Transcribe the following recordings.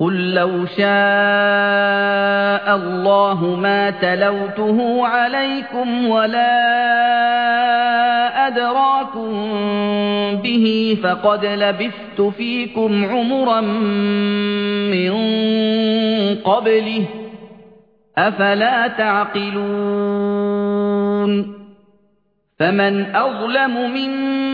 قُل لَّوْ شَاءَ اللَّهُ مَا تَلَوْتُهُ عَلَيْكُمْ وَلَا أَدْرَاكُم بِهِ فَقَدْ لَبِثْتُ فِيكُمْ عُمُرًا مِّن قَبْلِهِ ۚ أَفَلَا تَعْقِلُونَ فَمَنْ أَظْلَمُ مِمَّنِ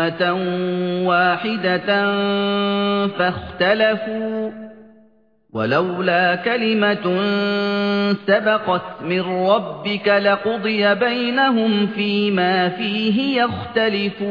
أُمَّةً وَاحِدَةً فَاخْتَلَفُوا وَلَوْلَا كَلِمَةٌ سَبَقَتْ مِن رَّبِّكَ لَقُضِيَ بَيْنَهُمْ فِيمَا فِيهِ يَخْتَلِفُونَ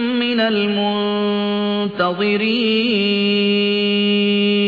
مِنَ الْمُنتَظِرِينَ.